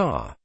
Star